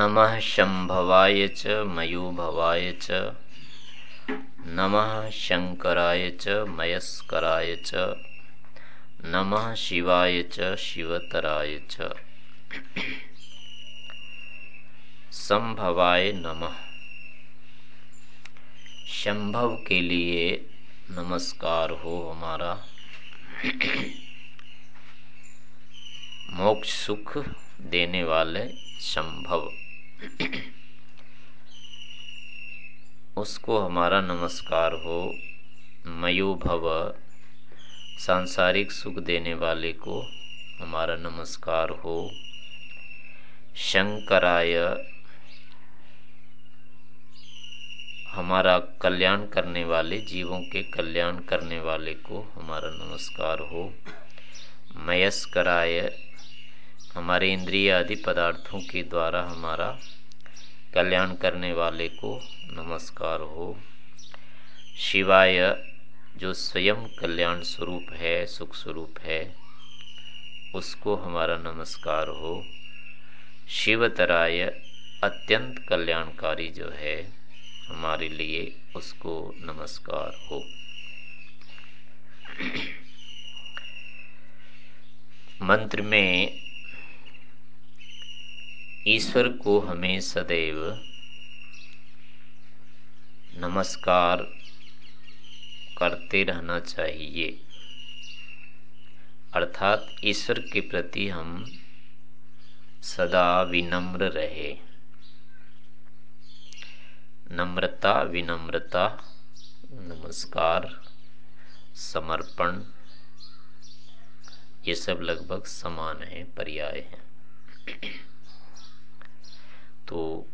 नमः शंभवाय च मयूभवाय च। नमः शंकराय च मयस्कराय च। नमः शिवाय च शिवतराय च। संभवाय नमः। शंभव के लिए नमस्कार हो हमारा। मोक्ष सुख देने वाले संभव उसको हमारा नमस्कार हो, मयोभव, सांसारिक सुख देने वाले को हमारा नमस्कार हो, शंकराय, हमारा कल्याण करने वाले, जीवों के कल्याण करने वाले को हमारा नमस्कार हो, मयस्कराय हमारे इंद्रिय आदि पदार्थों के द्वारा हमारा कल्याण करने वाले को नमस्कार हो। शिवाय, जो स्वयं कल्याण स्वरूप है, सुख स्वरूप है, उसको हमारा नमस्कार हो। शिवतराय अत्यंत कल्याणकारी जो है, हमारे लिए उसको नमस्कार हो। मंत्र में ईश्वर को हमें सदैव नमस्कार करते रहना चाहिए। अर्थात ईश्वर के प्रति हम सदा विनम्र रहे। नम्रता, विनम्रता, नमस्कार, समर्पण, ये सब लगभग समान हैं, पर्याय हैं। तो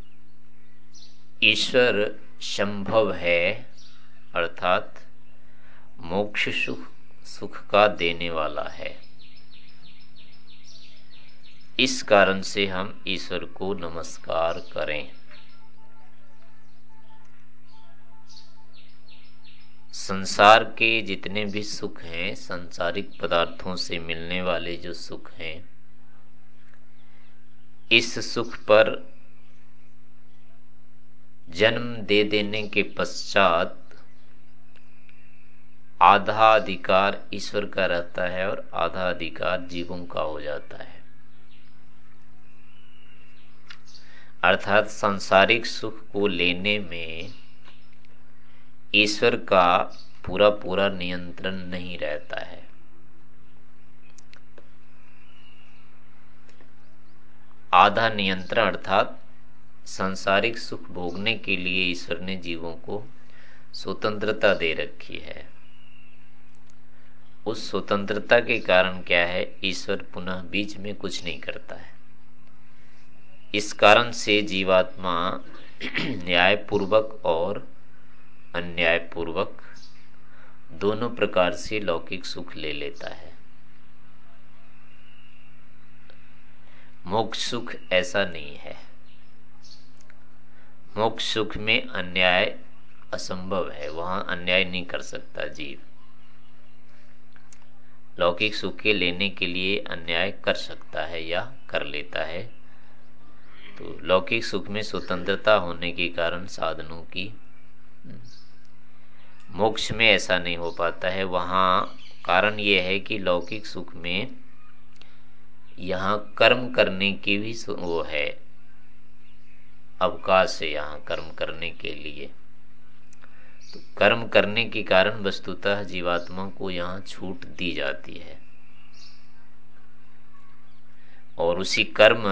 ईश्वर संभव है, अर्थात मोक्ष सुख सुख का देने वाला है। इस कारण से हम ईश्वर को नमस्कार करें। संसार के जितने भी सुख हैं, संसारिक पदार्थों से मिलने वाले जो सुख हैं, इस सुख पर जन्म दे देने के पश्चात आधा अधिकार ईश्वर का रहता है और आधा अधिकार जीवों का हो जाता है। अर्थात सांसारिक सुख को लेने में ईश्वर का पूरा पूरा नियंत्रण नहीं रहता है। आधा नियंत्रण अर्थात सांसारिक सुख भोगने के लिए ईश्वर ने जीवों को स्वतंत्रता दे रखी है। उस स्वतंत्रता के कारण क्या है? ईश्वर पुनः बीच में कुछ नहीं करता है। इस कारण से जीवात्मा न्यायपूर्वक और अन्यायपूर्वक दोनों प्रकार से लौकिक सुख ले लेता है। मोक्ष सुख ऐसा नहीं है। मोक्ष, सुख में अन्याय असंभव है। वहाँ अन्याय नहीं कर सकता जीव। लौकिक सुख के लेने के लिए अन्याय कर सकता है या कर लेता है। तो लौकिक सुख में स्वतंत्रता होने के कारण साधनों की, मोक्ष में ऐसा नहीं हो पाता है। वहाँ कारण यह है कि लौकिक सुख में यहाँ कर्म करने की भी वो है। अवकाश है यहाँ कर्म करने के लिए। तो कर्म करने के कारण वस्तुतः जीवात्मा को यहाँ छूट दी जाती है। और उसी कर्म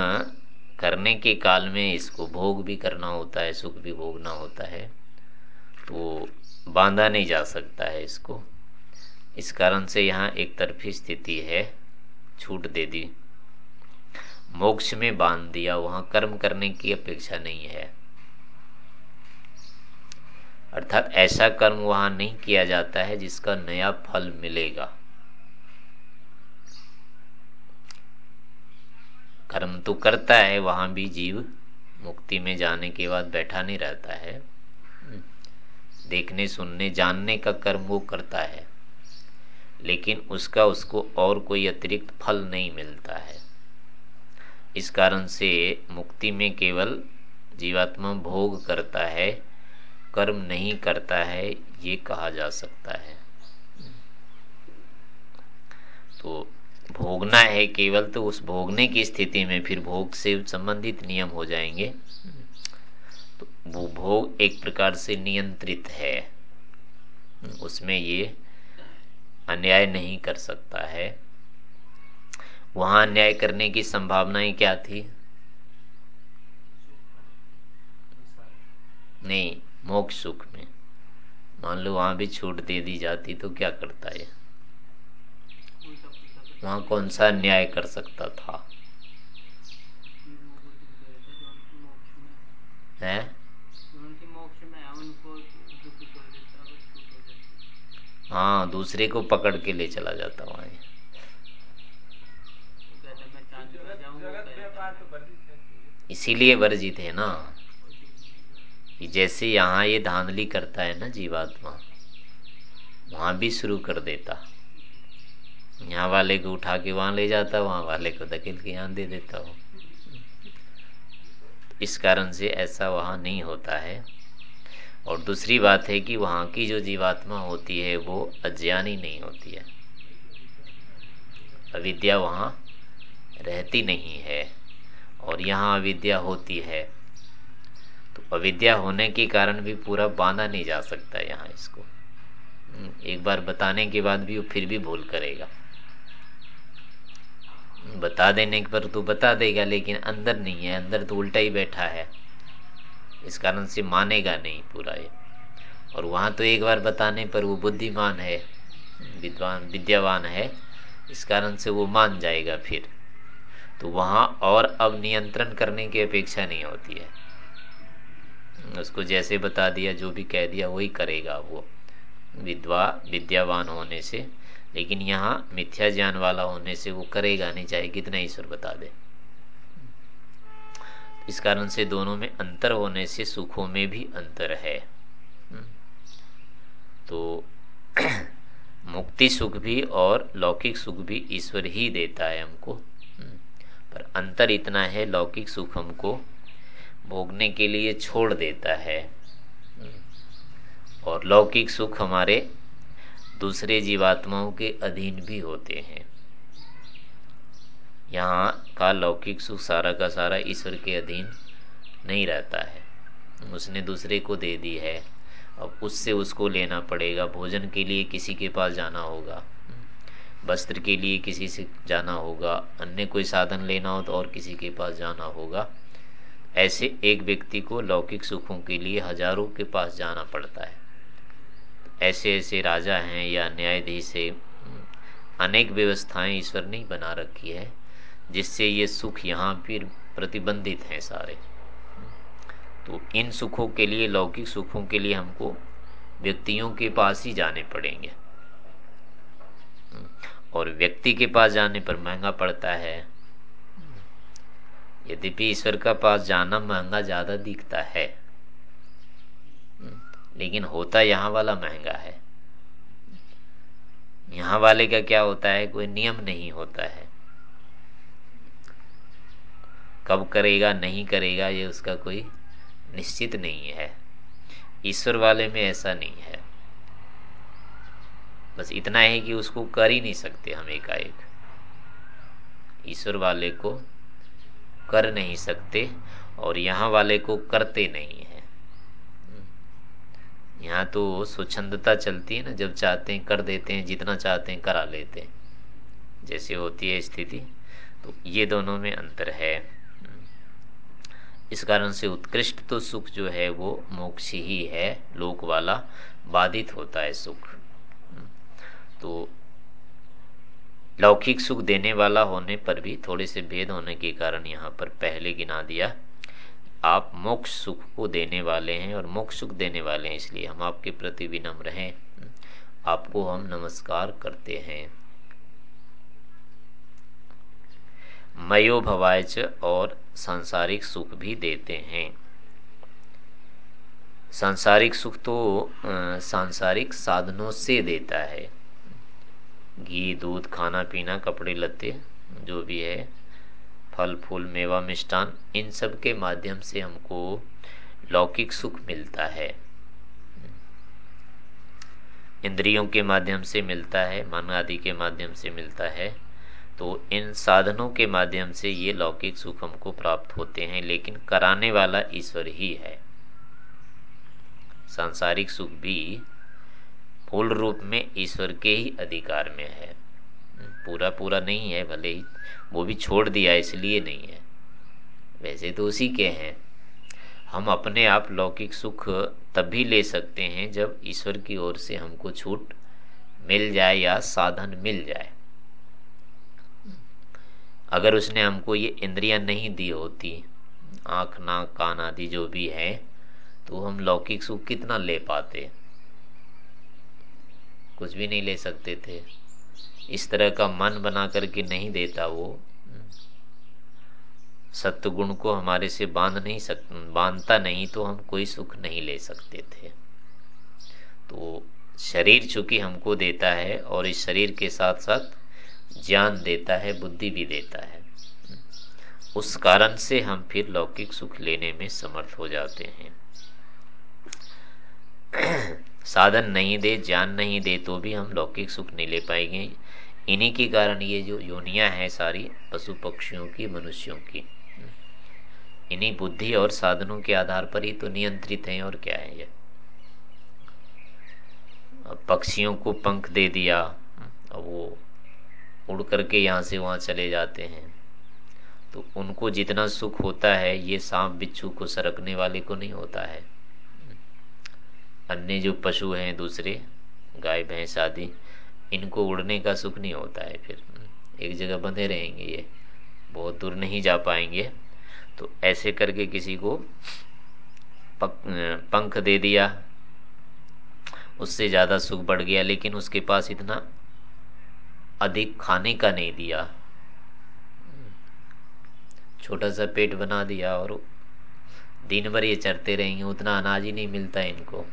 करने के काल में इसको भोग भी करना होता है, सुख भी भोगना होता है। तो बांधा नहीं जा सकता है इसको। इस कारण से यहाँ एक तरफी स्थिति है, छूट दे दी। मोक्ष में बाँध दिया, वहाँ कर्म करने की अपेक्षा नहीं है। अर्थात ऐसा कर्म वहाँ नहीं किया जाता है जिसका नया फल मिलेगा। कर्म तो करता है, वहाँ भी जीव मुक्ति में जाने के बाद बैठा नहीं रहता है। देखने, सुनने, जानने का कर्म वो करता है, लेकिन उसका उसको और कोई अतिरिक्त फल नहीं मिलता है। इस कारण से मुक्ति में केवल जीवात्मा भोग करता है, कर्म नहीं करता है, ये कहा जा सकता है। तो भोगना है केवल तो उस भोगने की स्थिति में फिर भोग से संबंधित नियम हो जाएँगे। तो वो भोग एक प्रकार से नियंत्रित है। उसमें ये अन्याय नहीं कर सकता है। वहाँ अन्याय करने की संभावनाएँ क्या थी? नहीं, मोक्ष सुख में। मान लो वहाँ भी छूट दे दी जाती तो क्या करता है वहाँ कौन सा न्याय कर सकता था? है? हाँ दूसरे को पकड़ के ले चला जाता वहाँ इसीलिए वर्जित है ना। कि जैसे यहाँ ये धांधली करता है ना जीवात्मा, वहाँ भी शुरू कर देता। यहाँ वाले को उठा के वहाँ ले जाता, वहाँ वाले को धकेल के यहाँ दे देता हो इस कारण से ऐसा वहाँ नहीं होता है। और दूसरी बात है कि वहाँ की जो जीवात्मा होती है, वो अज्ञानी नहीं होती है। अविद्या वहाँ रहती नहीं है। और यहाँ अविद्या होती है। तो अविद्या होने के कारण भी पूरा बांधा नहीं जा सकता यहाँ इसको। हम्म, एक बार बताने के बाद भी वो फिर भी भूल करेगा। बता देने पर तो बता देगा लेकिन अंदर नहीं है अंदर तो उल्टा ही बैठा है। इस कारण से मानेगा नहीं पूरा ये। और वहाँ तो एक बार बताने पर वो बुद्धिमान है विद्वान विद्यावान है इस कारण से वो मान जाएगा फिर। तो वहाँ और अब नियंत्रण करने की अपेक्षा नहीं होती है। उसको जैसे बता दिया, जो भी कह दिया, वही करेगा वो। विद्वा, विद्यावान होने से। लेकिन यहाँ मिथ्या ज्ञान वाला होने से वो करेगा नहीं, चाहे कितना ईश्वर बता दे। इस कारण से दोनों में अंतर होने से सुखों में भी अंतर है। हम्म। तो मुक्ति सुख भी और लौकिक सुख भी ईश्वर ही देता है हमको। पर अंतर इतना है, लौकिक सुख हमको भोगने के लिए छोड़ देता है। और लौकिक सुख हमारे दूसरे जीवात्माओं के अधीन भी होते हैं। यहाँ का लौकिक सुख सारा का सारा ईश्वर के अधीन नहीं रहता है। उसने दूसरे को दे दी है, अब उससे उसको लेना पड़ेगा। भोजन के लिए किसी के पास जाना होगा। वस्त्र के लिए किसी से जाना होगा, अन्य कोई साधन लेना हो तो और किसी के पास जाना होगा। ऐसे एक व्यक्ति को लौकिक सुखों के लिए हज़ारों के पास जाना पड़ता है। ऐसे ऐसे राजा हैं या न्यायाधीश है। अनेक व्यवस्थाएँ ईश्वर ने बना रखी है, जिससे ये सुख यहाँ फिर प्रतिबंधित हैं सारे। तो इन सुखों के लिए, लौकिक सुखों के लिए हमको व्यक्तियों के पास ही जाने पड़ेंगे। और व्यक्ति के पास जाने पर महँगा पड़ता है। यद्यपि ईश्वर का पास जाना महँगा ज़्यादा दिखता है। लेकिन होता यहाँ वाला महँगा है। यहाँ वाले का क्या होता है? कोई नियम नहीं होता है। कब करेगा, नहीं करेगा, ये उसका कोई निश्चित नहीं है। ईश्वर वाले में ऐसा नहीं है। बस इतना है कि उसको कर ही नहीं सकते हम एकाएक। ईश्वर वाले को कर नहीं सकते और यहाँ वाले को करते नहीं है। यहाँ तो स्वच्छंदता चलती है ना, जब चाहते हैं कर देते हैं, जितना चाहते हैं करा लेते हैं। जैसे होती है स्थिति तो ये दोनों में अंतर है। इस कारण से उत्कृष्ट तो सुख जो है वो मोक्ष ही है, लोक वाला बाधित होता है सुख। तो लौकिक सुख देने वाला होने पर भी थोड़े से भेद होने के कारण यहाँ पर पहले गिना दिया। आप मोक्ष सुख को देने वाले हैं और मोक्ष सुख देने वाले हैं, इसलिए हम आपके प्रति विनम्र हैं। आपको हम नमस्कार करते हैं। मयो भवायच और सांसारिक सुख भी देते हैं। सांसारिक सुख तो सांसारिक साधनों से देता है। घी, दूध, खाना पीना, कपड़े, लत्ते, जो भी है, फल, फूल, मेवा मिष्टान इन सब के माध्यम से हमको लौकिक सुख मिलता है। इंद्रियों के माध्यम से मिलता है, मन आदि के माध्यम से मिलता है तो इन साधनों के माध्यम से ये लौकिक सुख हमको प्राप्त होते हैं, लेकिन कराने वाला ईश्वर ही है। सांसारिक सुख भी पूर्ण रूप में ईश्वर के ही अधिकार में है। पूरा पूरा नहीं है, भले ही वो भी छोड़ दिया, इसलिए नहीं है। वैसे तो उसी के हैं। हम अपने आप लौकिक सुख तभी ले सकते हैं जब ईश्वर की ओर से हमको छूट मिल जाए या साधन मिल जाए। अगर उसने हमको ये इंद्रियाँ नहीं दी होती, आँख, नाक, कान आदि जो भी है तो हम लौकिक सुख कितना ले पाते? कुछ भी नहीं ले सकते थे। इस तरह का मन बना करके नहीं देता वो। सत्य गुण को हमारे से बाँध नहीं सक, बांधता नहीं तो हम कोई सुख नहीं ले सकते थे। तो शरीर चूँकि हमको देता है और इस शरीर के साथ साथ ज्ञान देता है, बुद्धि भी देता है। उस कारण से हम फिर लौकिक सुख लेने में समर्थ हो जाते हैं। साधन नहीं दे, ज्ञान नहीं दे तो भी हम लौकिक सुख नहीं ले पाएँगे। इन्हीं के कारण ये जो योनिया है सारी, पशु पक्षियों की, मनुष्यों की। इन्हीं बुद्धि और साधनों के आधार पर ही तो नियंत्रित हैं और क्या है ये? पक्षियों को पंख दे दिया वो उड़ करके यहाँ से वहाँ चले जाते हैं। तो उनको जितना सुख होता है, ये सांप बिच्छू को सरकने वाले को नहीं होता है। अन्य जो पशु हैं, दूसरे, गाय, भैंस आदि, इनको उड़ने का सुख नहीं होता है फिर। एक जगह बंधे रहेंगे ये, बहुत दूर नहीं जा पाएँगे। तो ऐसे करके किसी को पंख दे दिया, उससे ज़्यादा सुख बढ़ गया, लेकिन उसके पास इतना अधिक खाने का नहीं दिया। छोटा सा पेट बना दिया और दिन भर ये चरते रहेंगे, उतना अनाज ही नहीं मिलता इनको।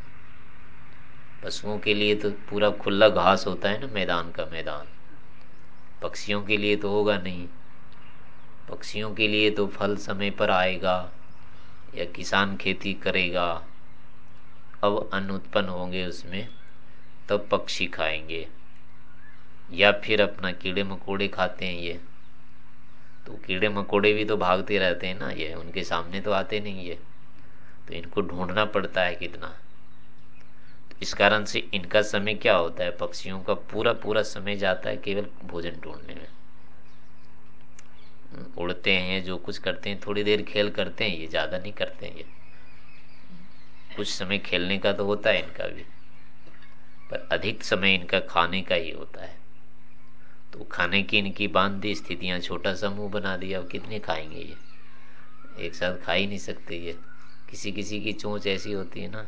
पशुओं के लिए तो पूरा खुला घास होता है ना मैदान का मैदान। पक्षियों के लिए तो होगा नहीं। पक्षियों के लिए तो फल समय पर आएगा या किसान खेती करेगा। अब अन्न उत्पन्न होंगे उसमें, तब पक्षी खाएँगे। या फिर अपना कीड़े मकोड़े खाते हैं ये। तो कीड़े मकोड़े भी तो भागते रहते हैं ना ये, उनके सामने तो आते नहीं ये। तो इनको ढूंढना पड़ता है कितना। इस कारण से इनका समय क्या होता है? पक्षियों का पूरा पूरा समय जाता है केवल भोजन ढूँढने में। उड़ते हैं, जो कुछ करते हैं, थोड़ी देर खेल करते हैं, ये ज़्यादा नहीं करते हैं ये। कुछ समय खेलने का तो होता है इनका भी, पर अधिक समय इनका खाने का ही होता है। तो खाने की इनकी बाँध दी स्थितियाँ, छोटा सा मुँह बना दिया, अब कितने खाएँगे ये? एक साथ खा ही नहीं सकते ये। किसी किसी की चोंच ऐसी होती है ना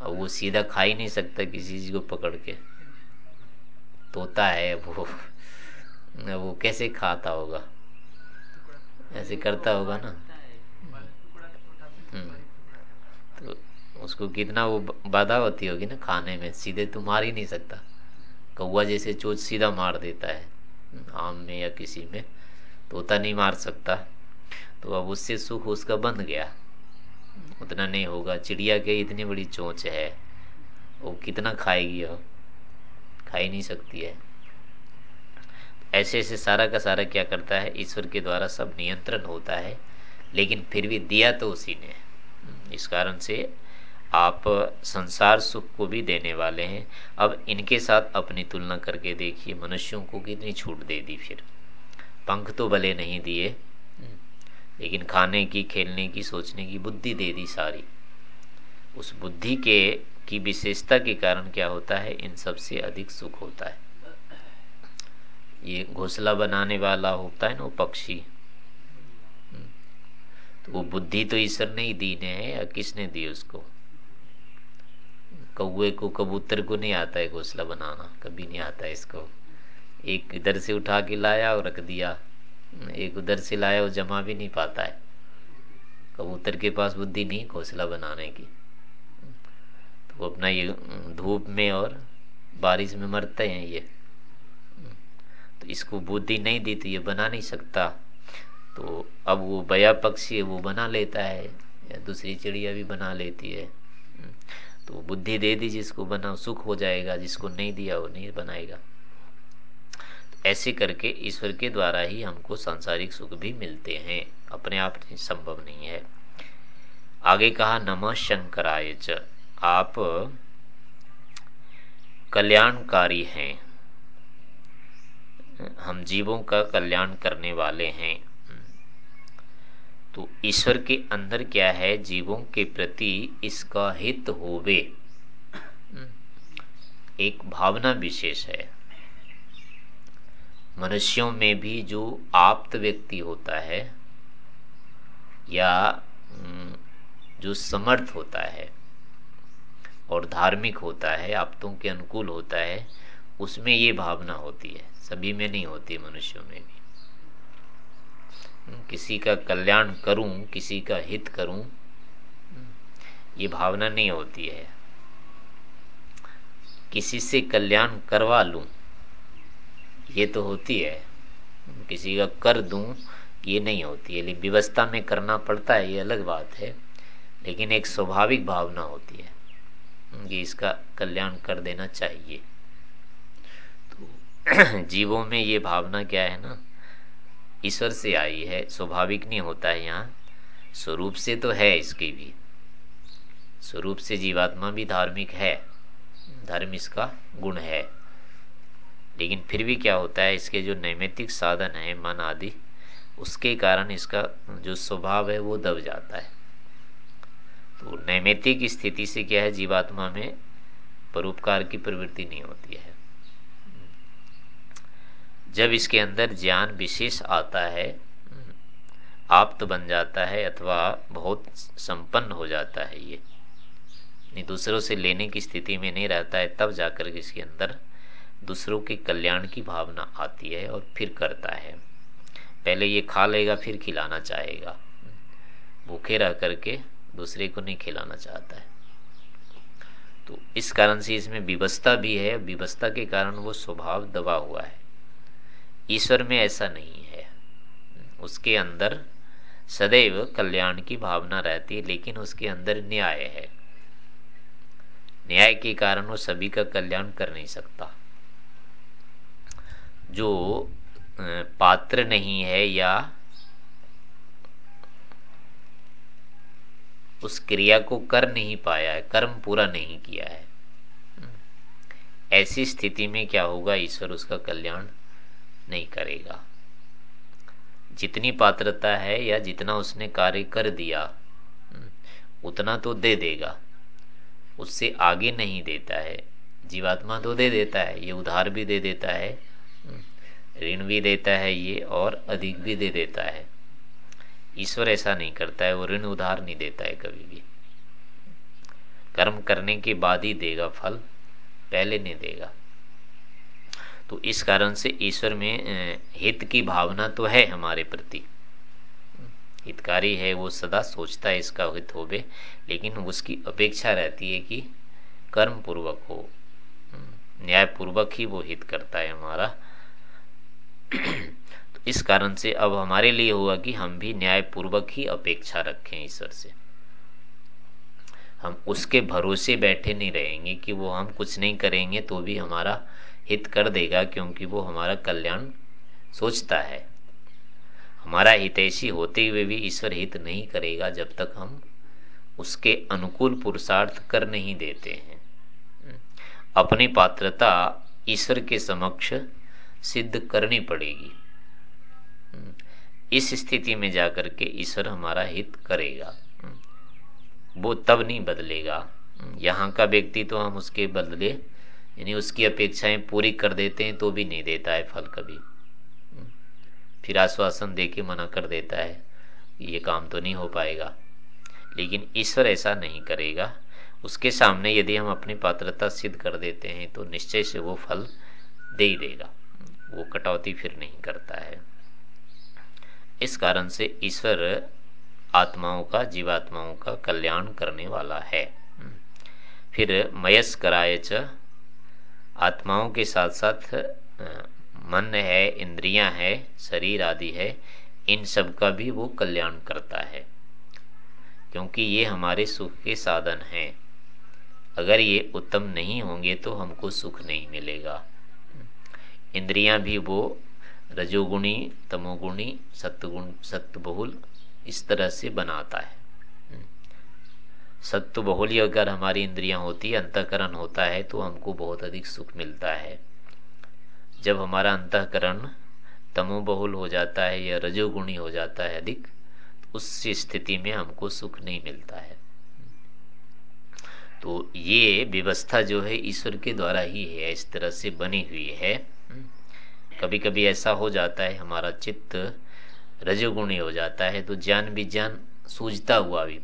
अब वो सीधा खा ही नहीं सकता किसी चीज़ को पकड़ के। तोता है वो। वो कैसे खाता होगा? ऐसे करता होगा ना। हम्म। तो उसको कितना वो बाधा होती होगी ना खाने में। सीधे तो मार ही नहीं सकता। कौआ जैसे चोच सीधा मार देता है, आम में या किसी में। तोता नहीं मार सकता। तो अब उससे सुख उसका बंद गया। उतना नहीं होगा। चिड़िया के इतनी बड़ी चोंच है। वो कितना खाएगी वो खा ही नहीं सकती है। ऐसे ऐसे सारा का सारा क्या करता है? ईश्वर के द्वारा सब नियंत्रण होता है, लेकिन फिर भी दिया तो उसी ने। इस कारण से आप संसार सुख को भी देने वाले हैं। अब इनके साथ अपनी तुलना करके देखिए, मनुष्यों को कितनी छूट दे दी फिर। पंख तो भले नहीं दिए लेकिन खाने की, खेलने की, सोचने की बुद्धि दे दी सारी। उस बुद्धि के, की विशेषता के कारण क्या होता है? इन सबसे अधिक सुख होता है। ये घोसला बनाने वाला होता है ना, वो पक्षी। तो वो बुद्धि तो ईश्वर ने ही दी, ने है या किसने दी उसको? कौए को, कबूतर को नहीं आता है घोसला बनाना, कभी नहीं आता है इसको। एक इधर से उठा के लाया और रख दिया। एक उधर से लाया वो जमा भी नहीं पाता है। कबूतर के पास बुद्धि नहीं, घोसला बनाने की। तो वो अपना ये, धूप में और बारिश में मरते हैं ये। तो इसको बुद्धि नहीं दी तो ये बना नहीं सकता। तो अब वो बया पक्षी है, वो बना लेता है, या दूसरी चिड़िया भी बना लेती है। तो बुद्धि दे दी जिसको बना, सुख हो जाएगा, जिसको नहीं दिया वो नहीं बनाएगा। ऐसे करके ईश्वर के द्वारा ही हमको सांसारिक सुख भी मिलते हैं। अपने आप संभव नहीं है। आगे कहा, नम शंकराय च। आप कल्याणकारी हैं। हम जीवों का कल्याण करने वाले हैं। तो ईश्वर के अंदर क्या है? जीवों के प्रति इसका हित होवे। एक भावना विशेष है। मनुष्यों में भी जो आप्त व्यक्ति होता है या जो समर्थ होता है और धार्मिक होता है, आप्तों के अनुकूल होता है, उसमें ये भावना होती है। सभी में नहीं होती मनुष्यों में भी। किसी का कल्याण करूँ, किसी का हित करूँ, ये भावना नहीं होती है। किसी से कल्याण करवा लूँ ये तो होती है। किसी का कर दूँ, ये नहीं होती है। लेकिन व्यवस्था में करना पड़ता है, ये अलग बात है। लेकिन एक स्वाभाविक भावना होती है कि इसका कल्याण कर देना चाहिए। तो जीवों में ये भावना क्या है ना? ईश्वर से आई है, स्वाभाविक नहीं होता है यहाँ। स्वरूप से तो है इसकी भी। स्वरूप से जीवात्मा भी धार्मिक है। धर्म इसका गुण है। लेकिन फिर भी क्या होता है, इसके जो नैमितिक साधन है, मन आदि, उसके कारण इसका जो स्वभाव है, वो दब जाता है। तो नैमितिक स्थिति से क्या है, जीवात्मा में परोपकार की प्रवृत्ति नहीं होती है। जब इसके अंदर ज्ञान विशेष आता है, आप्त बन जाता है, अथवा बहुत संपन्न हो जाता है ये दूसरों से लेने की स्थिति में नहीं रहता है, तब जाकर के इसके अंदर दूसरों के कल्याण की भावना आती है और फिर करता है। पहले ये खा लेगा, फिर खिलाना चाहेगा। भूखे रह करके दूसरे को नहीं खिलाना चाहता है। तो इस कारण से इसमें विवस्था भी है। विवस्था के कारण वो स्वभाव दबा हुआ है। ईश्वर में ऐसा नहीं है। उसके अंदर सदैव कल्याण की भावना रहती है, लेकिन उसके अंदर न्याय है। न्याय के कारण वो सभी का कल्याण कर नहीं सकता। जो पात्र नहीं है या उस क्रिया को कर नहीं पाया है, कर्म पूरा नहीं किया है। ऐसी स्थिति में क्या होगा? ईश्वर उसका कल्याण नहीं करेगा। जितनी पात्रता है या जितना उसने कार्य कर दिया, उतना तो दे देगा। उससे आगे नहीं देता है। जीवात्मा तो दे देता है, ये उधार भी दे देता है। ऋण भी देता है ये और अधिक भी दे देता है। ईश्वर ऐसा नहीं करता है, वो ऋण उधार नहीं देता है कभी भी। कर्म करने के बाद ही देगा फल, पहले नहीं देगा। तो इस कारण से ईश्वर में हित की भावना तो है हमारे प्रति। हितकारी है, वो सदा सोचता है इसका हित होवे, लेकिन उसकी अपेक्षा रहती है कि कर्म पूर्वक हो। न्याय पूर्वक ही वो हित करता है हमारा। तो इस कारण से अब हमारे लिए हुआ कि हम भी न्याय पूर्वक ही अपेक्षा रखें ईश्वर से। हम उसके भरोसे बैठे नहीं रहेंगे कि वो हम कुछ नहीं करेंगे तो भी हमारा हित कर देगा क्योंकि वो हमारा कल्याण सोचता है। हमारा हितैषी होते हुए भी ईश्वर हित नहीं करेगा जब तक हम उसके अनुकूल पुरुषार्थ कर नहीं देते हैं। अपनी पात्रता ईश्वर के समक्ष सिद्ध करनी पड़ेगी। इस स्थिति में जाकर के ईश्वर हमारा हित करेगा। वो तब नहीं बदलेगा। यहाँ का व्यक्ति तो हम उसके बदले, यानी उसकी अपेक्षाएँ पूरी कर देते हैं तो भी नहीं देता है फल कभी। फिर आश्वासन दे के मना कर देता है, ये काम तो नहीं हो पाएगा। लेकिन ईश्वर ऐसा नहीं करेगा। उसके सामने यदि हम अपनी पात्रता सिद्ध कर देते हैं तो निश्चय से वो फल दे ही देगा। वो कटौती फिर नहीं करता है। इस कारण से ईश्वर आत्माओं का, जीवात्माओं का कल्याण करने वाला है। फिर मयस कराए च। आत्माओं के साथ साथ मन है, इंद्रियाँ है, शरीर आदि है, इन सब का भी वो कल्याण करता है। क्योंकि ये हमारे सुख के साधन हैं। अगर ये उत्तम नहीं होंगे तो हमको सुख नहीं मिलेगा। इंद्रियाँ भी वो रजोगुणी, तमोगुणी सत्वगुण सत्य बहुल इस तरह से बनाता है। सत्य बहुल अगर हमारी इंद्रियाँ होती है अंतकरण होता है तो हमको बहुत अधिक सुख मिलता है। जब हमारा अंतकरण तमोबहुल हो जाता है या रजोगुणी हो जाता है अधिक उस स्थिति में हमको सुख नहीं मिलता है। तो ये व्यवस्था जो है ईश्वर के द्वारा ही है, इस तरह से बनी हुई है। कभी कभी ऐसा हो जाता है, हमारा चित्त रजोगुणी हो जाता है तो ज्ञान विज्ञान सूझता हुआ भी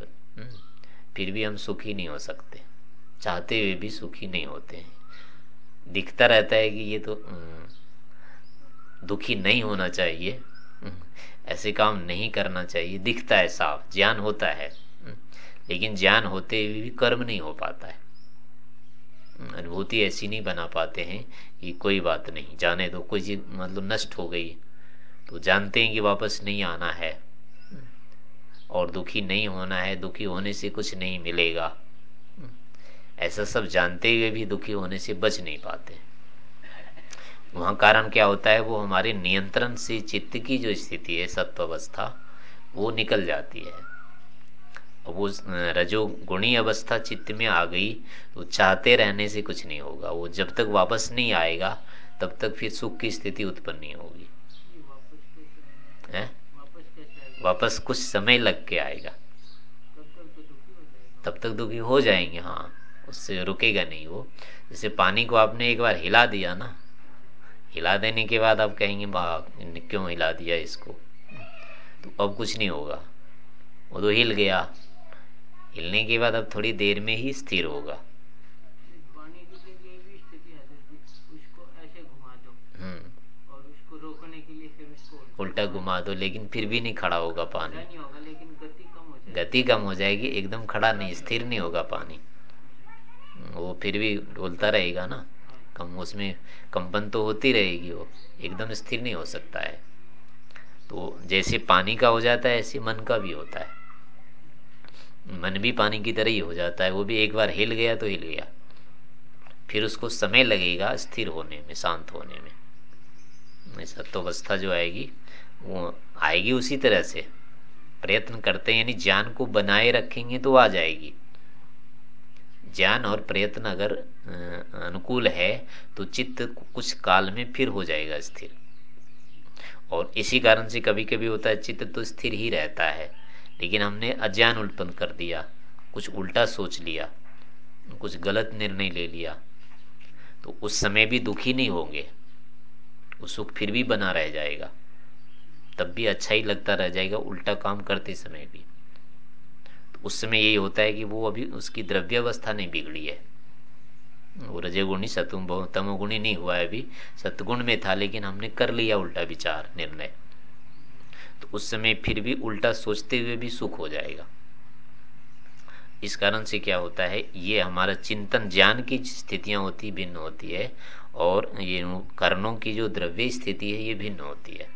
फिर भी हम सुखी नहीं हो सकते, चाहते हुए भी सुखी नहीं होते हैं। दिखता रहता है कि ये तो दुखी नहीं होना चाहिए ऐसे काम नहीं करना चाहिए, दिखता है साफ़, ज्ञान होता है लेकिन ज्ञान होते हुए भी कर्म नहीं हो पाता है। अनुभूति ऐसी नहीं बना पाते हैं कि कोई बात नहीं, जाने दो, कोई चीज़ मतलब नष्ट हो गई तो जानते हैं कि वापस नहीं आना है। और दुखी नहीं होना है, दुखी होने से कुछ नहीं मिलेगा। ऐसा सब जानते हुए भी दुखी होने से बच नहीं पाते। वहाँ कारण क्या होता है, वो हमारे नियंत्रण से चित्त की जो स्थिति है सत्व अवस्था वो निकल जाती है। वो रजो गुणी अवस्था चित्त में आ गई तो चाहते रहने से कुछ नहीं होगा। वो जब तक वापस नहीं आएगा तब तक फिर सुख की स्थिति उत्पन्न नहीं होगी। है? वापस कुछ समय लग के आएगा। तब तक दुखी हो जाएँगे। हाँ उससे रुकेगा नहीं वो। जैसे पानी को आपने एक बार हिला दिया ना हिला देने के बाद आप कहेंगे क्यों हिला दिया इसको? तो अब कुछ नहीं होगा। वो तो हिल गया। हिलने के बाद अब थोड़ी देर में ही स्थिर होगा। हम्म। उल्टा घुमा दो लेकिन फिर भी नहीं खड़ा होगा पानी। गति कम हो जाएगी। एकदम खड़ा नहीं स्थिर नहीं होगा पानी। वो फिर भी डोलता रहेगा ना। कम उसमें कंपन तो होती रहेगी वो एकदम स्थिर नहीं हो सकता है। तो जैसे पानी का हो जाता है ऐसे मन का भी होता है। मन भी पानी की तरह ही हो जाता है, वो भी एक बार हिल गया तो हिल गया। फिर उसको समय लगेगा स्थिर होने में, शांत होने में। सत्वस्था जो आएगी, वो आएगी उसी तरह से। प्रयत्न करते हैं, यानी ज्ञान को बनाए रखेंगे तो आ जाएगी। ज्ञान और प्रयत्न अगर अनुकूल है तो चित्त कुछ काल में फिर हो जाएगा स्थिर। और इसी कारण से कभी कभी होता है, चित्त तो स्थिर ही रहता है। लेकिन हमने अज्ञान उत्पन्न कर दिया, कुछ उल्टा सोच लिया, कुछ गलत निर्णय ले लिया। तो उस समय भी दुखी नहीं होंगे, वो सुख फिर भी बना रह जाएगा। तब भी अच्छा ही लगता रह जाएगा उल्टा काम करते समय भी। तो उस समय यही होता है कि वो अभी उसकी द्रव्य अवस्था नहीं बिगड़ी है। वो रजगुणी सतुम तमोगुणी नहीं हुआ है अभी सतगुण में था, लेकिन हमने कर लिया उल्टा विचार, निर्णय। तो उस समय फिर भी उल्टा सोचते हुए भी सुख हो जाएगा। इस कारण से क्या होता है, ये हमारा चिंतन ज्ञान की स्थितियाँ होती, भिन्न होती है, और ये कर्णों की जो द्रव्य स्थिति है, ये भिन्न होती है।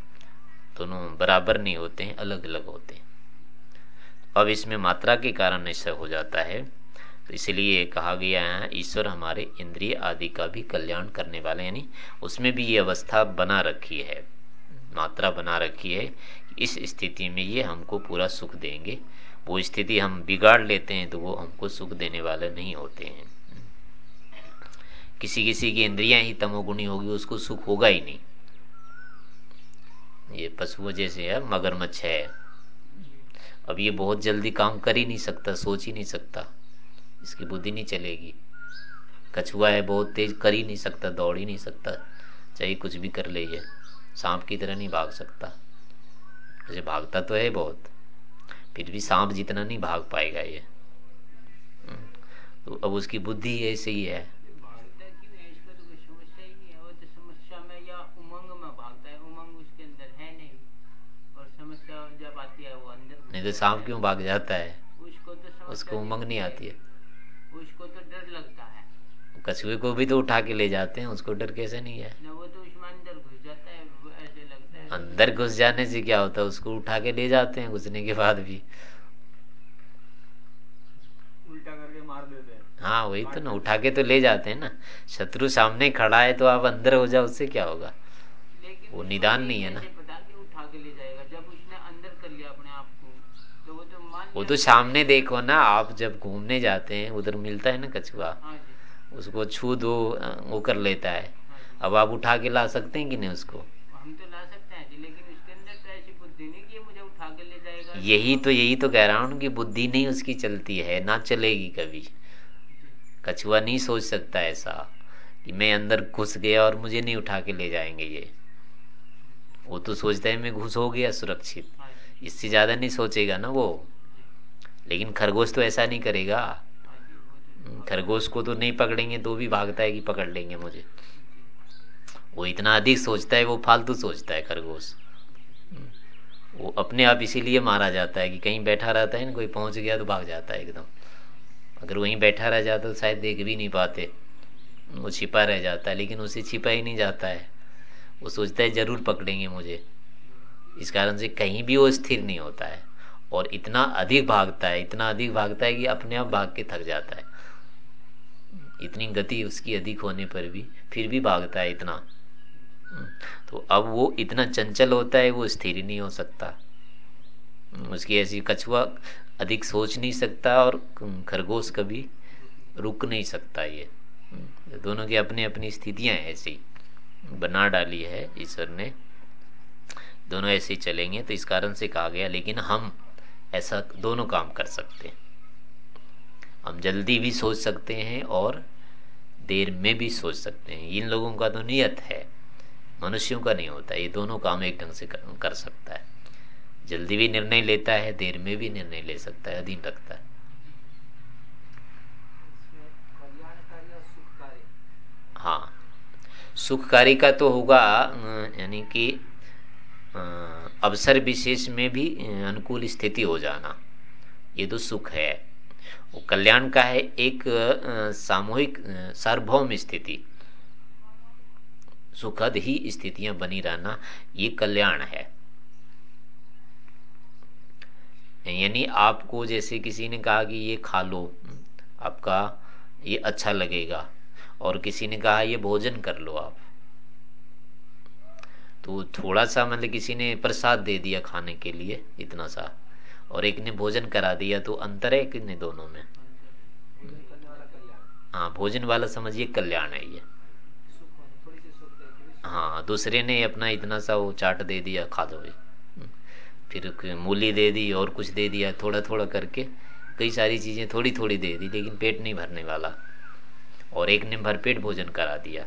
दोनों बराबर नहीं होते हैं अलग अलग होते हैं। अब इसमें मात्रा के कारण ऐसा हो जाता है तो इसलिए कहा गया है, ईश्वर हमारे इंद्रिय आदि का भी कल्याण करने वाले यानी उसमें भी ये अवस्था बना रखी है, मात्रा बना रखी है इस स्थिति में ये हमको पूरा सुख देंगे। वो स्थिति हम बिगाड़ लेते हैं तो वो हमको सुख देने वाले नहीं होते हैं। किसी किसी की इंद्रियाँ ही तमोगुणी होगी, उसको सुख होगा ही नहीं। ये पशुओं जैसे है, मगरमच्छ है। अब ये बहुत जल्दी काम कर ही नहीं सकता, सोच ही नहीं सकता। इसकी बुद्धि नहीं चलेगी। कछुआ है, बहुत तेज कर ही नहीं सकता, दौड़ ही नहीं सकता। चाहे कुछ भी कर ले ये, सांप की तरह नहीं भाग सकता। वैसे भागता तो है बहुत। फिर भी सांप जितना नहीं भाग पाएगा ये। हम्म, तो अब उसकी बुद्धि ऐसे ही। है? नहीं तो सांप क्यों भाग जाता है? उसको तो उसको उमंग नहीं आती है। उसको तो डर लगता है। कछुए को भी तो उठा के ले जाते हैं। उसको डर कैसे नहीं है वो तो उसमें अंदर घुस जाता है ऐसे लगता है अंदर घुस जाने से क्या होता है? उसको उठा के ले जाते हैं घुसने के बाद भी। उल्टा करके मार देते हैं। हाँ वही तो ना उठा के तो ले जाते हैं ना। शत्रु सामने खड़ा है तो आप अंदर हो जाओ उससे क्या होगा? वो निदान नहीं है ना। कैसे पता कि उठा के ले जाएगा जब उसने अंदर कर लिया अपने आप को वो तो तो सामने देखो ना आप जब घूमने जाते हैं उधर मिलता है ना कछुआ हाँ उसको छू दो वो कर लेता है। हाँ अब आप उठा के ला सकते हैं कि नहीं उसको हम तो ला सकते हैं जी लेकिन उसके अंदर तो ऐसी बुद्धि नहीं कि ये मुझे उठा के ले जाएगा यही तो यही तो कह रहा हूँ कि बुद्धि नहीं उसकी चलती है, ना चलेगी कभी। कछुआ नहीं सोच सकता ऐसा कि मैं अंदर घुस गया और मुझे नहीं उठा के ले जाएँगे ये। वो तो सोचता है मैं घुस हो गया सुरक्षित। इससे ज़्यादा नहीं सोचेगा ना वो। लेकिन खरगोश तो ऐसा नहीं करेगा। खरगोश को तो नहीं पकड़ेंगे तो भी भागता है कि पकड़ लेंगे मुझे। वो इतना अधिक सोचता है, वो फालतू सोचता है खरगोश। वो अपने आप इसीलिए मारा जाता है कि कहीं बैठा रहता है ना, कोई पहुँच गया तो भाग जाता है एकदम। अगर वहीं बैठा रह जाता तो शायद देख भी नहीं पाते। वो छिपा रह जाता है, लेकिन उसे छिपा ही नहीं जाता है। वो सोचता है, ज़रूर पकड़ेंगे मुझे। इस कारण से कहीं भी वो स्थिर नहीं होता है। और इतना अधिक भागता है, इतना अधिक भागता है कि अपने आप भाग के थक जाता है। इतनी गति उसकी अधिक होने पर भी, फिर भी भागता है इतना। तो अब वो इतना चंचल होता है, वो स्थिर नहीं हो सकता। उसकी ऐसी कछुआ अधिक सोच नहीं सकता और खरगोश कभी रुक नहीं सकता ये। दोनों की अपनी अपनी स्थितियाँ ऐसी। बना डाली है ईश्वर ने। दोनों ऐसे ही चलेंगे तो इस कारण से कहा गया, लेकिन हम ऐसा दोनों काम कर सकते हैं। हम जल्दी भी सोच सकते हैं और देर में भी सोच सकते हैं। इन लोगों का तो नियत है। मनुष्यों का नहीं होता ये दोनों काम एक ढंग से कर, सकता है। जल्दी भी निर्णय लेता है देर में भी निर्णय ले सकता है अधीन रखता है। हाँ। सुखकारी का तो होगा यानी कि अवसर विशेष में भी अनुकूल स्थिति हो जाना। ये तो सुख है। वो कल्याण का है एक सामूहिक सार्वभौम स्थिति। सुखद ही स्थितियाँ बनी रहना, ये कल्याण है। यानी आपको जैसे किसी ने कहा कि ये खा लो, आपका ये अच्छा लगेगा, और किसी ने कहा ये भोजन कर लो आप। तो थोड़ा सा मतलब किसी ने प्रसाद दे दिया खाने के लिए, इतना सा, और एक ने भोजन करा दिया तो अंतर है कि दोनों में? हाँ भोजन वाला समझिए कल्याण है ये। हाँ दूसरे ने अपना इतना सा वो चाट दे दिया, खा दो फिर मूली दे दी और कुछ दे दिया थोड़ा थोड़ा करके। कई सारी चीज़ें थोड़ी थोड़ी दे दी, लेकिन पेट नहीं भरने वाला। और एक ने भरपेट भोजन करा दिया।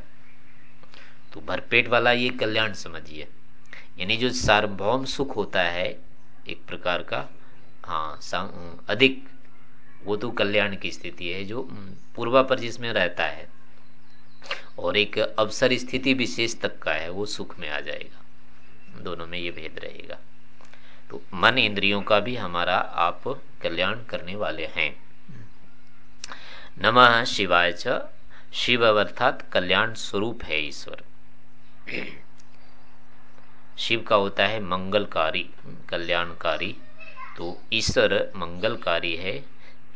तो भरपेट वाला ये कल्याण समझिए। यानी जो सार्वभौम सुख होता है, एक प्रकार का हाँ अधिक, वो तो कल्याण की स्थिति है, जो पूर्वा पर जिसमें रहता है। और एक अवसर स्थिति विशेष तक का है, वो सुख में आ जाएगा। दोनों में ये भेद रहेगा। तो मन इंद्रियों का भी हमारा आप कल्याण करने वाले हैं। नमः शिवाय च। शिव अर्थात कल्याण स्वरूप है ईश्वर। शिव का होता है मंगलकारी, कल्याणकारी। तो ईश्वर मंगलकारी है।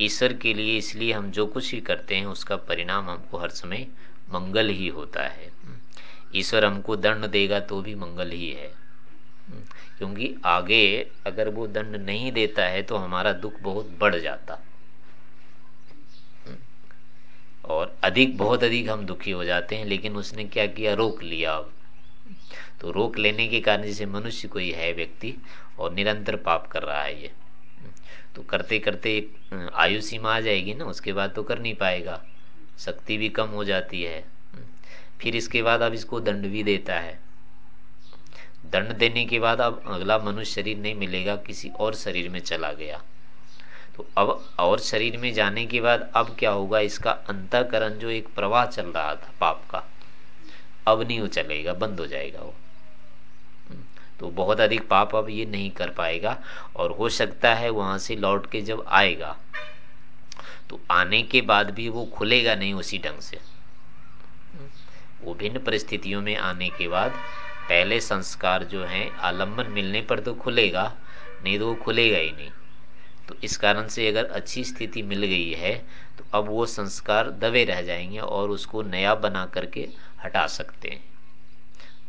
ईश्वर के लिए इसलिए हम जो कुछ ही करते हैं, उसका परिणाम हमको हर समय मंगल ही होता है। ईश्वर हमको दंड देगा तो भी मंगल ही है। क्योंकि आगे अगर वो दंड नहीं देता है तो हमारा दुख बहुत बढ़ जाता। और अधिक, बहुत अधिक हम दुखी हो जाते हैं, लेकिन उसने क्या किया? रोक लिया। अब तो रोक लेने के कारण जैसे मनुष्य कोई है व्यक्ति और निरंतर पाप कर रहा है ये। तो करते करते एक आयु सीमा आ जाएगी ना, उसके बाद तो कर नहीं पाएगा। शक्ति भी कम हो जाती है। फिर इसके बाद अब इसको दंड भी देता है। दंड देने के बाद अब अगला मनुष्य शरीर नहीं मिलेगा, किसी और शरीर में चला गया। तो अब और शरीर में जाने के बाद अब क्या होगा? इसका अंतकरण जो एक प्रवाह चल रहा था पाप का, अब नहीं वो चलेगा, बंद हो जाएगा वो। तो बहुत अधिक पाप अब ये नहीं कर पाएगा और हो सकता है वहाँ से लौट के जब आएगा तो आने के बाद भी वो खुलेगा नहीं उसी ढंग से। वो भिन्न परिस्थितियों में आने के बाद पहले संस्कार जो है आलंबन मिलने पर तो खुलेगा, नहीं तो वो खुलेगा ही नहीं। तो इस कारण से अगर अच्छी स्थिति मिल गई है तो अब वो संस्कार दबे रह जाएँगे और उसको नया बना करके हटा सकते हैं।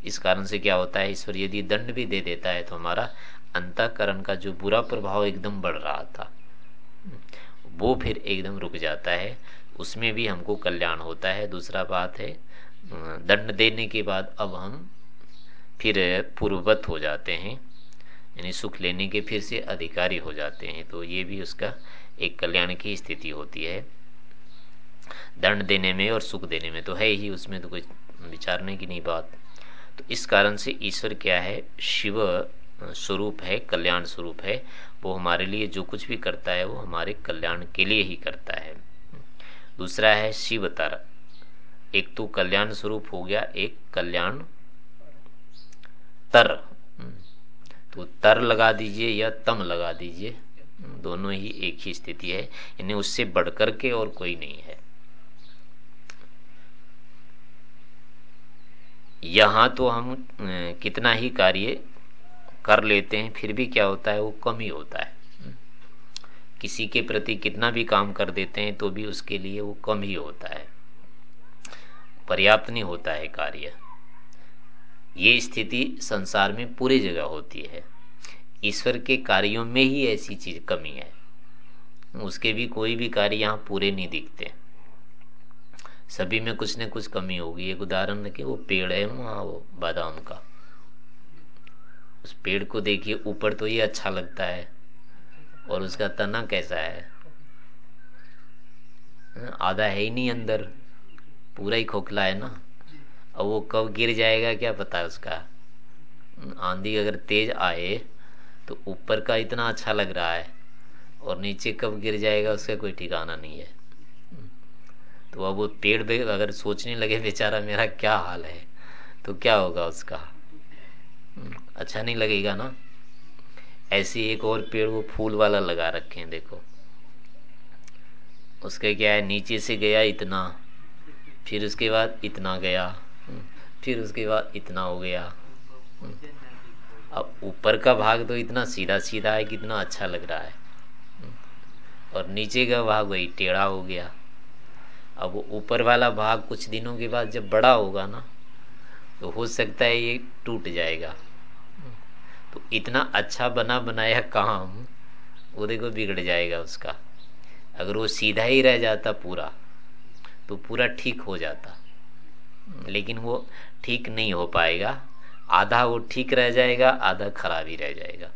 इस कारण से क्या होता है, ईश्वर यदि दंड भी दे देता है तो हमारा अंतकरण का जो बुरा प्रभाव एकदम बढ़ रहा था। वो फिर एकदम रुक जाता है। उसमें भी हमको कल्याण होता है। दूसरा बात है, दंड देने के बाद अब हम फिर पूर्ववत हो जाते हैं, यानी सुख लेने के फिर से अधिकारी हो जाते हैं। तो ये भी उसका एक कल्याण की स्थिति होती है। दंड देने में और सुख देने में तो है ही, उसमें तो कोई विचारने की नहीं बात। तो इस कारण से ईश्वर क्या है? शिव स्वरूप है, कल्याण स्वरूप है। वो हमारे लिए जो कुछ भी करता है, वो हमारे कल्याण के लिए ही करता है। दूसरा है शिवतर। एक तो कल्याण स्वरूप हो गया, एक कल्याण तर। तो तर लगा दीजिए या तम लगा दीजिए, दोनों ही एक ही स्थिति है। इन्हें उससे बढ़कर के और कोई नहीं है। यहाँ तो हम कितना ही कार्य कर लेते हैं, फिर भी क्या होता है, वो कम ही होता है। किसी के प्रति कितना भी काम कर देते हैं तो भी उसके लिए वो कम ही होता है। पर्याप्त नहीं होता है कार्य। ये स्थिति संसार में पूरी जगह होती है। ईश्वर के कार्यों में ही ऐसी चीज़ कमी है। उसके भी कोई भी कार्य यहाँ पूरे नहीं दिखते। सभी में कुछ न कुछ कमी होगी। एक उदाहरण कि वो पेड़ है, वहाँ वो बादाम का। उस पेड़ को देखिए ऊपर तो ये अच्छा लगता है। और उसका तना कैसा है? हाँ, आधा है ही नहीं अंदर। पूरा ही खोखला है ना? अब वो कब गिर जाएगा क्या पता है उसका? आंधी अगर तेज आए तो ऊपर का इतना अच्छा लग रहा है। और नीचे कब गिर जाएगा उसका कोई ठिकाना नहीं है। तो अब वो पेड़ अगर सोचने लगे बेचारा मेरा क्या हाल है? तो क्या होगा उसका? अच्छा नहीं लगेगा ना? ऐसे एक और पेड़ वो फूल वाला लगा रखे हैं, देखो। उसके क्या है? नीचे से गया इतना, फिर उसके बाद इतना गया फिर उसके बाद इतना हो गया अब ऊपर का भाग तो इतना सीधा सीधा है, कितना अच्छा लग रहा है और नीचे का भाग वही टेढ़ा हो गया। अब वो ऊपर वाला भाग कुछ दिनों के बाद जब बड़ा होगा ना तो हो सकता है ये टूट जाएगा। तो इतना अच्छा बना बनाया काम वो देखो बिगड़ जाएगा उसका। अगर वो सीधा ही रह जाता पूरा तो पूरा ठीक हो जाता। लेकिन वो ठीक नहीं हो पाएगा। आधा वो ठीक रह जाएगा, आधा खराब ही रह जाएगा।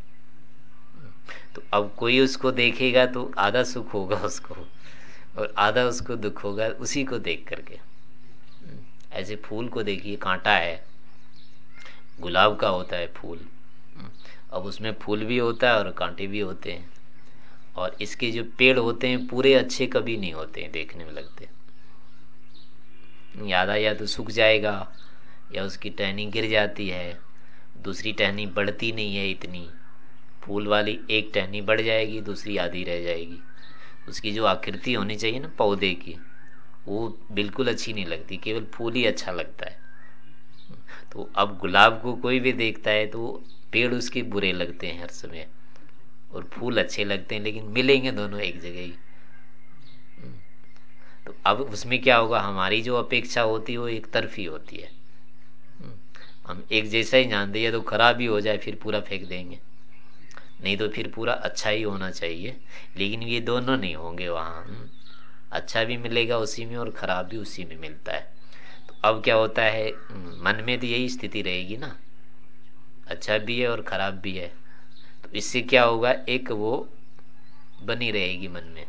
तो अब कोई उसको देखेगा तो आधा सुख होगा उसको, और आधा उसको दुख होगा, उसी को देख करके। ऐसे फूल को देखिए, कांटा है, गुलाब का होता है फूल। अब उसमें फूल भी होता है और कांटे भी होते हैं। और इसके जो पेड़ होते हैं, पूरे अच्छे कभी नहीं होते हैं देखने में लगते। आधा या तो सूख जाएगा, या उसकी टहनी गिर जाती है, दूसरी टहनी बढ़ती नहीं है इतनी। फूल वाली एक टहनी बढ़ जाएगी, दूसरी आधी रह जाएगी। उसकी जो आकृति होनी चाहिए ना पौधे की, वो बिल्कुल अच्छी नहीं लगती, केवल फूल ही अच्छा लगता है। तो अब गुलाब को कोई भी देखता है तो पेड़ उसके बुरे लगते हैं हर समय, और फूल अच्छे लगते हैं, लेकिन मिलेंगे दोनों एक जगह ही। तो अब उसमें क्या होगा, हमारी जो अपेक्षा होती है, वो एक तरफी होती है। हम एक जैसा ही जानते हैं तो खराब ही हो जाए, फिर पूरा फेंक देंगे। नहीं तो फिर पूरा अच्छा ही होना चाहिए, लेकिन ये दोनों नहीं होंगे वहाँ। अच्छा भी मिलेगा उसी में, और खराब भी उसी में मिलता है। तो अब क्या होता है मन में तो यही स्थिति रहेगी ना। अच्छा भी है और खराब भी है। तो इससे क्या होगा? एक वो बनी रहेगी मन में।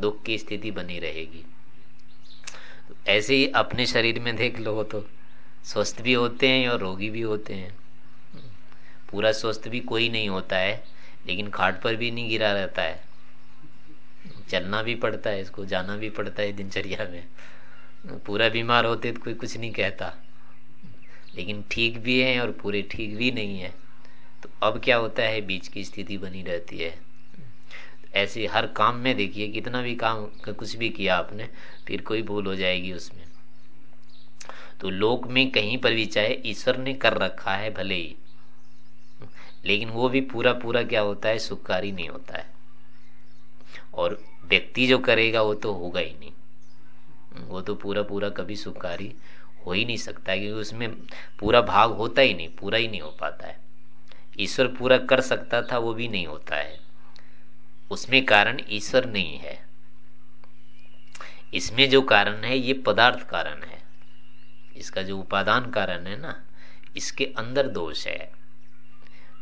दुख की स्थिति बनी रहेगी। तो ऐसे ही अपने शरीर में देख लो तो स्वस्थ भी होते हैं और रोगी भी होते हैं। पूरा स्वस्थ भी कोई नहीं होता है, लेकिन खाट पर भी नहीं गिरा रहता है। चलना भी पड़ता है, इसको जाना भी पड़ता है दिनचर्या में। पूरा बीमार होते तो कोई कुछ नहीं कहता। लेकिन ठीक भी है और पूरे ठीक भी नहीं है। तो अब क्या होता है, बीच की स्थिति बनी रहती है। ऐसे हर काम में देखिए, कितना भी काम, कुछ भी किया आपने, फिर कोई भूल हो जाएगी उसमें। तो लोक में कहीं पर भी चाहे, ईश्वर ने कर रखा है भले ही। लेकिन वो भी पूरा पूरा क्या होता है, सुखकारी नहीं होता है। और व्यक्ति जो करेगा, वो तो होगा ही नहीं। वो तो पूरा पूरा कभी सुखकारी हो ही नहीं सकता क्योंकि उसमें पूरा भाग होता ही नहीं, पूरा ही नहीं हो पाता है। ईश्वर पूरा कर सकता था, वो भी नहीं होता है। उसमें कारण ईश्वर नहीं है। इसमें जो कारण है, ये पदार्थ कारण है। इसका जो उपादान कारण है ना, इसके अंदर दोष है।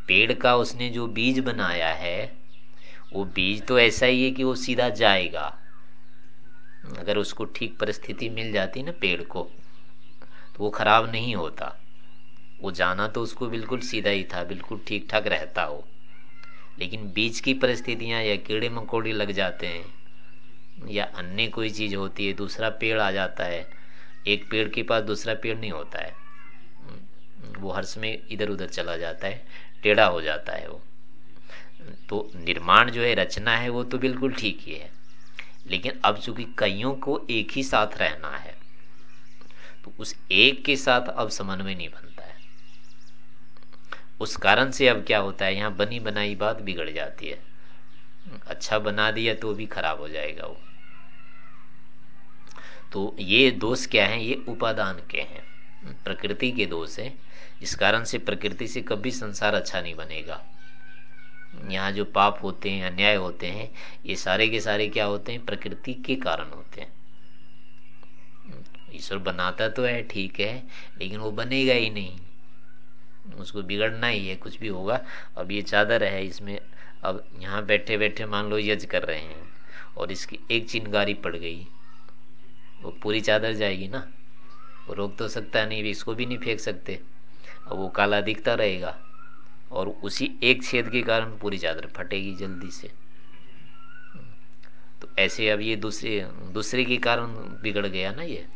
पेड़ का उसने जो बीज बनाया है, वो बीज तो ऐसा ही है कि वो सीधा जाएगा। अगर उसको ठीक परिस्थिति मिल जाती ना पेड़ को वो खराब नहीं होता। वो जाना तो उसको बिल्कुल सीधा ही था, बिल्कुल ठीक ठाक रहता हो लेकिन बीच की परिस्थितियाँ या कीड़े मकोड़े लग जाते हैं, या अन्य कोई चीज़ होती है, दूसरा पेड़ आ जाता है, एक पेड़ के पास दूसरा पेड़ नहीं होता है। वो हर्ष में इधर उधर चला जाता है, टेढ़ा हो जाता है वो। तो निर्माण जो है, रचना है, वो तो बिल्कुल ठीक ही है। लेकिन अब चूँकि कईयों को एक ही साथ रहना है तो उस एक के साथ अब समन्वय नहीं बनता है। उस कारण से अब क्या होता है? यहाँ बनी बनाई बात बिगड़ जाती है। अच्छा बना दिया तो भी खराब हो जाएगा वो। तो ये दोष क्या है? ये उपादान के हैं। प्रकृति के दोष है। इस कारण से प्रकृति से कभी संसार अच्छा नहीं बनेगा। यहाँ जो पाप होते हैं, अन्याय होते हैं, ये सारे के सारे क्या होते हैं? प्रकृति के कारण होते हैं। ईश्वर बनाता तो है, ठीक है, लेकिन वो बनेगा ही नहीं। उसको बिगड़ना ही है, कुछ भी होगा। अब ये चादर है इसमें, अब यहाँ बैठे बैठे मान लो यज कर रहे हैं, और इसकी एक चिनगारी पड़ गई। वो पूरी चादर जाएगी ना? वो रोक तो सकता नहीं इसको भी नहीं फेंक सकते। अब वो काला दिखता रहेगा, और उसी एक छेद के कारण पूरी चादर फटेगी जल्दी से। तो ऐसे अब ये दूसरे दूसरे के कारण बिगड़ गया ना ये।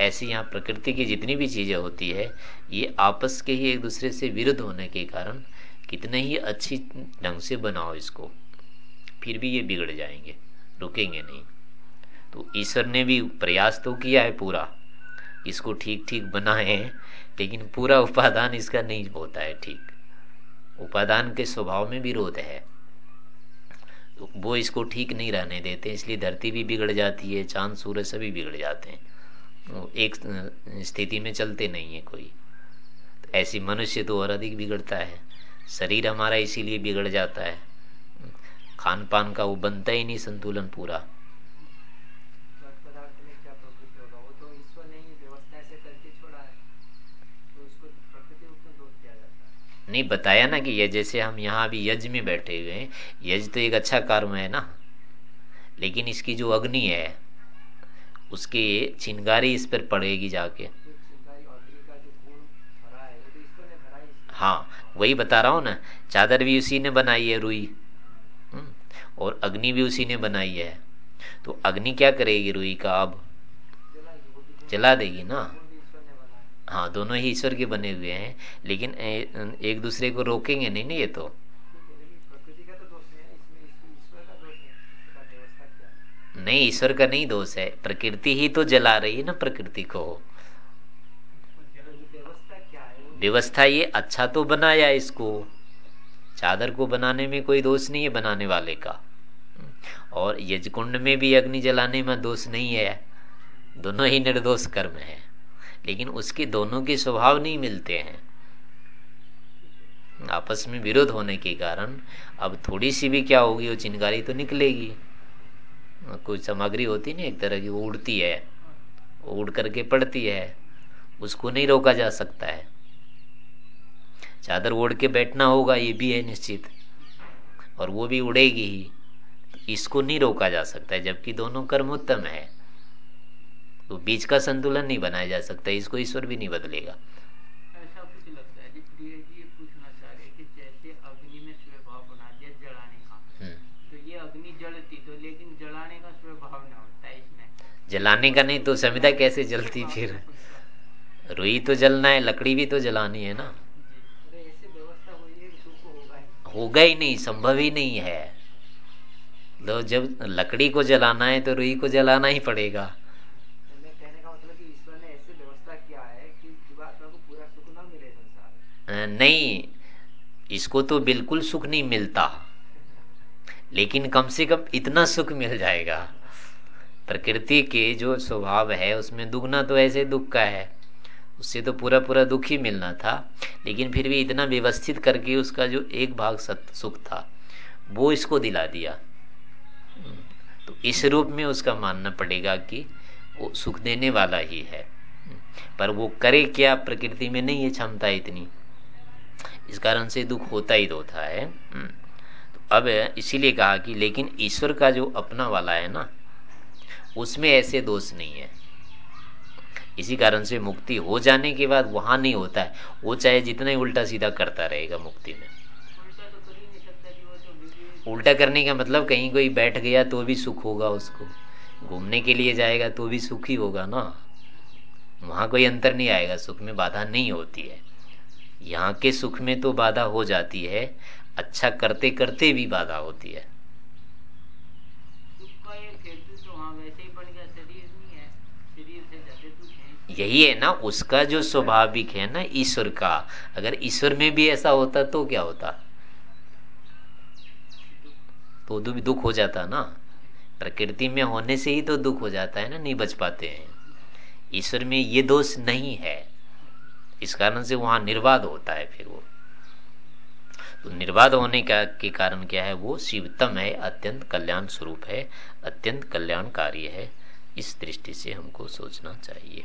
ऐसी यहाँ प्रकृति की जितनी भी चीज़ें होती है, ये आपस के ही एक दूसरे से विरुद्ध होने के कारण कितने ही अच्छी ढंग से बनाओ इसको, फिर भी ये बिगड़ जाएँगे, रुकेंगे नहीं। तो ईश्वर ने भी प्रयास तो किया है पूरा, इसको ठीक ठीक बनाए लेकिन पूरा उपादान इसका नहीं होता है ठीक। उपादान के स्वभाव में विरोध है। तो वो इसको ठीक नहीं रहने देते, इसलिए धरती भी बिगड़ जाती है, चाँद, सूरज सभी बिगड़ जाते हैं। एक स्थिति में चलते नहीं है कोई। तो ऐसी मनुष्य तो और अधिक बिगड़ता है। शरीर हमारा इसीलिए बिगड़ जाता है। खान पान का वो बनता ही नहीं संतुलन पूरा। नहीं बताया ना कि ये जैसे हम यहाँ अभी यज्ञ में बैठे हुए हैं यज्ञ तो एक अच्छा कर्म है ना। लेकिन इसकी जो अग्नि है उसकी चिंगारी इस पर पड़ेगी जाके। हाँ वही बता रहा हूँ ना चादर भी उसी ने बनाई है रुई। हम्म, और अग्नि भी उसी ने बनाई है। तो अग्नि क्या करेगी रुई का अब? जला देगी ना? हाँ दोनों ही ईश्वर के बने हुए हैं लेकिन एक दूसरे को रोकेंगे नहीं ना ये तो? नहीं, ईश्वर का नहीं दोष है। प्रकृति ही तो जला रही है ना, प्रकृति को। व्यवस्था ये अच्छा तो बनाया इसको। चादर को बनाने में कोई दोष नहीं है, बनाने वाले का। और यजकुंड में भी अग्नि जलाने में दोष नहीं है। दोनों ही निर्दोष कर्म है। लेकिन उसके दोनों के स्वभाव नहीं मिलते हैं। आपस में विरोध होने के कारण अब थोड़ी सी भी क्या होगी, वो चिनगारी तो निकलेगी। कोई सामग्री होती नहीं एक तरह की, वो उड़ती है। उड़ करके पड़ती है। उसको नहीं रोका जा सकता है। चादर ओढ़ के बैठना होगा, ये भी है निश्चित। और वो भी उड़ेगी ही। इसको नहीं रोका जा सकता है, जबकि दोनों कर्म उत्तम है। तो बीच का संतुलन नहीं बनाया जा सकता, इसको ईश्वर भी नहीं बदलेगा ऐसा कुछ लगता है जी प्रिय जी ये पूछना चाह रहे कि जैसे अग्नि में स्वभाव बना दिया जलाने का हम्म। तो ये अग्नि जलती तो लेकिन जलाने का स्वभाव नहीं होता है इसमें जलाने का नहीं तो संविदा कैसे जलती फिर? रुई तो जलना है, लकड़ी भी तो जलानी है ना। होगा ही नहीं, संभव ही नहीं है। तो जब लकड़ी को जलाना है तो रुई को जलाना ही पड़ेगा। नहीं, इसको तो बिल्कुल सुख नहीं मिलता। लेकिन कम से कम इतना सुख मिल जाएगा। प्रकृति के जो स्वभाव है, उसमें दुगना तो ऐसे दुख का है। उससे तो पूरा पूरा दुख ही मिलना था। लेकिन फिर भी इतना व्यवस्थित करके उसका जो एक भाग सुख था, वो इसको दिला दिया। तो इस रूप में उसका मानना पड़ेगा कि वो सुख देने वाला ही है। पर वो करे क्या, प्रकृति में नहीं है क्षमता इतनी। इस कारण से दुख होता ही होता है। तो अब इसीलिए कहा कि लेकिन ईश्वर का जो अपना वाला है ना उसमें ऐसे दोष नहीं है। इसी कारण से मुक्ति हो जाने के बाद वहाँ नहीं होता है। वो चाहे जितना ही उल्टा सीधा करता रहेगा मुक्ति में। उल्टा करने का मतलब कहीं कोई बैठ गया तो भी सुख होगा उसको। घूमने के लिए जाएगा तो भी सुख ही होगा ना। वहाँ कोई अंतर नहीं आएगा, सुख में बाधा नहीं होती है। यहाँ के सुख में तो बाधा हो जाती है। अच्छा करते करते भी बाधा होती है। यही है ना, उसका जो स्वाभाविक है ना, ईश्वर का। अगर ईश्वर में भी ऐसा होता तो क्या होता? तो भी दुख हो जाता ना। प्रकृति में होने से ही तो दुख हो जाता है ना, नहीं बच पाते हैं। ईश्वर में ये दोष नहीं है। इस कारण से वहाँ निर्वाद होता है फिर वो। तो निर्वाद होने का, के कारण क्या है? वो शिवतम है, अत्यंत कल्याण स्वरूप है, अत्यंत कल्याणकारी है। इस दृष्टि से हमको सोचना चाहिए।